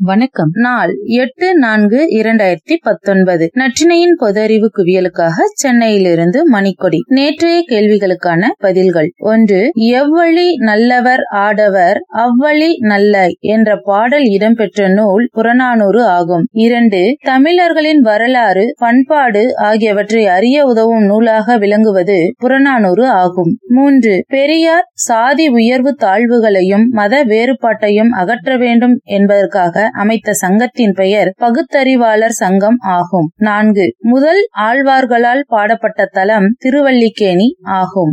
வணக்கம். நாள் எட்டு நான்கு இரண்டாயிரத்தி பத்தொன்பது. நற்றினையின் பொதறிவு குவியலுக்காக சென்னையிலிருந்து மணிக்கொடி. நேற்றைய கேள்விகளுக்கான பதில்கள். ஒன்று எவ்வழி நல்லவர் ஆடவர் அவ்வழி நல்ல என்ற பாடல் இடம்பெற்ற நூல் புறநானூறு ஆகும். இரண்டு தமிழர்களின் வரலாறு பண்பாடு ஆகியவற்றை அறிய உதவும் நூலாக விளங்குவது புறநானூறு ஆகும். மூன்று பெரியார் சாதி உயர்வு தாழ்வுகளையும் மத வேறுபாட்டையும் அகற்ற வேண்டும் என்பதற்காக அமைத்த சங்கத்தின் பெயர் பகுத்தறிவாளர் சங்கம் ஆகும். நான்கு. முதல் ஆழ்வார்களால் பாடப்பட்ட தலம் திருவல்லிக்கேணி ஆகும்.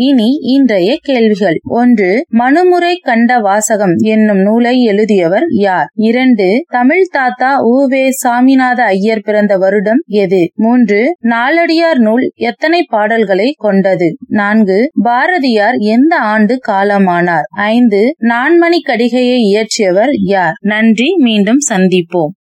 இனி இன்றைய கேள்விகள். ஒன்று மனுமுறை கண்ட வாசகம் என்னும் நூலை எழுதியவர் யார்? இரண்டு தமிழ் தாத்தா உவே சாமிநாத ஐயர் பிறந்த வருடம் எது? மூன்று நாளடியார் நூல் எத்தனை பாடல்களை கொண்டது? நான்கு பாரதியார் எந்த ஆண்டு காலமானார்? ஐந்து நான்மணி கடிகையை இயற்றியவர் யார்? நன்றி மீண்டும் சந்திப்போம்.